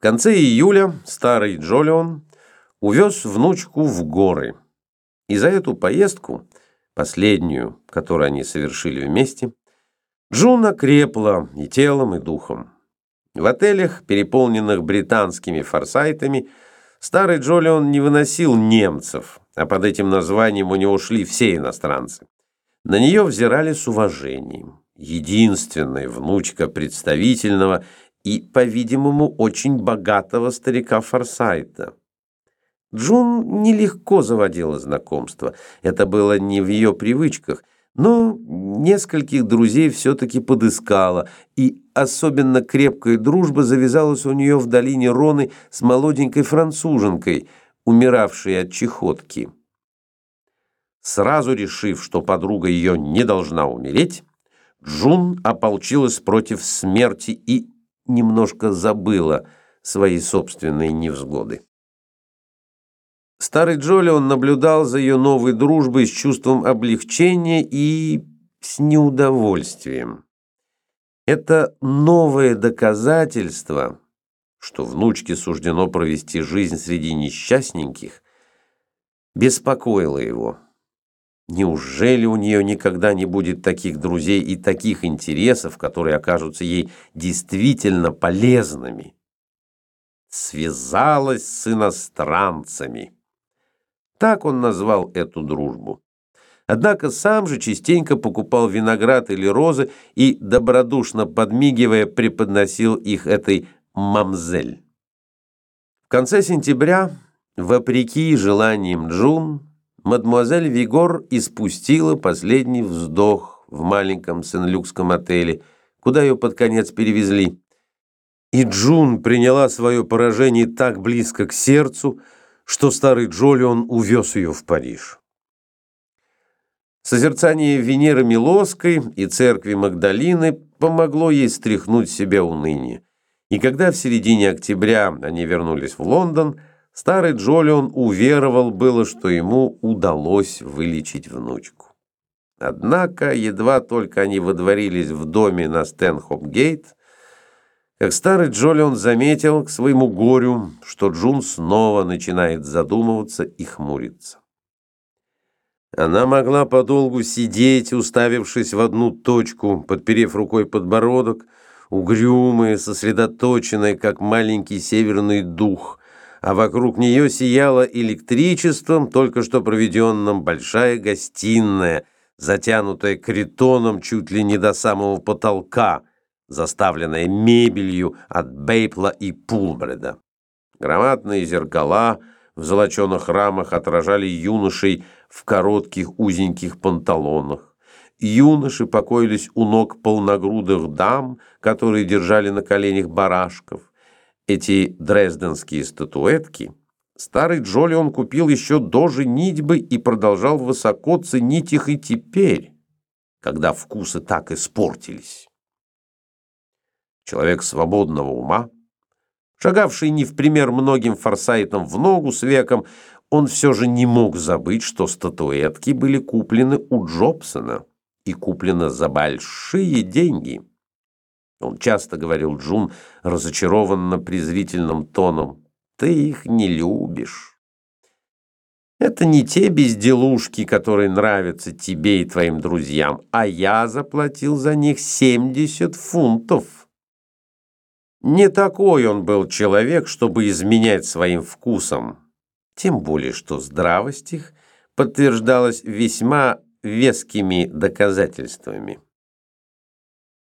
В конце июля старый Джолион увез внучку в горы. И за эту поездку, последнюю, которую они совершили вместе, Джун окрепла и телом, и духом. В отелях, переполненных британскими форсайтами, старый Джолион не выносил немцев, а под этим названием у него шли все иностранцы. На нее взирали с уважением. Единственная внучка представительного и, по-видимому, очень богатого старика Форсайта. Джун нелегко заводила знакомство. Это было не в ее привычках, но нескольких друзей все-таки подыскала, и особенно крепкая дружба завязалась у нее в долине Роны с молоденькой француженкой, умиравшей от чехотки. Сразу решив, что подруга ее не должна умереть, Джун ополчилась против смерти и немножко забыла свои собственные невзгоды. Старый Джолион наблюдал за ее новой дружбой с чувством облегчения и с неудовольствием. Это новое доказательство, что внучке суждено провести жизнь среди несчастненьких, беспокоило его. Неужели у нее никогда не будет таких друзей и таких интересов, которые окажутся ей действительно полезными? Связалась с иностранцами. Так он назвал эту дружбу. Однако сам же частенько покупал виноград или розы и, добродушно подмигивая, преподносил их этой мамзель. В конце сентября, вопреки желаниям Джун, мадемуазель Вигор испустила последний вздох в маленьком Сен-Люкском отеле, куда ее под конец перевезли. И Джун приняла свое поражение так близко к сердцу, что старый Джолион увез ее в Париж. Созерцание Венеры Милоской и церкви Магдалины помогло ей стряхнуть себя уныние. И когда в середине октября они вернулись в Лондон, Старый Джолион уверовал было, что ему удалось вылечить внучку. Однако, едва только они водворились в доме на Стэнхоп-гейт, как старый Джолион заметил к своему горю, что Джун снова начинает задумываться и хмуриться. Она могла подолгу сидеть, уставившись в одну точку, подперев рукой подбородок, угрюмая, сосредоточенная, как маленький северный дух, а вокруг нее сияла электричеством, только что проведенным, большая гостиная, затянутая критоном чуть ли не до самого потолка, заставленная мебелью от Бейпла и Пулбреда. Громадные зеркала в золоченых рамах отражали юношей в коротких узеньких панталонах. Юноши покоились у ног полногрудых дам, которые держали на коленях барашков. Эти дрезденские статуэтки старый Джолион купил еще до женитьбы и продолжал высоко ценить их и теперь, когда вкусы так испортились. Человек свободного ума, шагавший не в пример многим форсайтам в ногу с веком, он все же не мог забыть, что статуэтки были куплены у Джобсона и куплены за большие деньги. Он часто говорил Джун разочарованно презрительным тоном. «Ты их не любишь». Это не те безделушки, которые нравятся тебе и твоим друзьям, а я заплатил за них 70 фунтов. Не такой он был человек, чтобы изменять своим вкусом. Тем более, что здравость их подтверждалась весьма вескими доказательствами.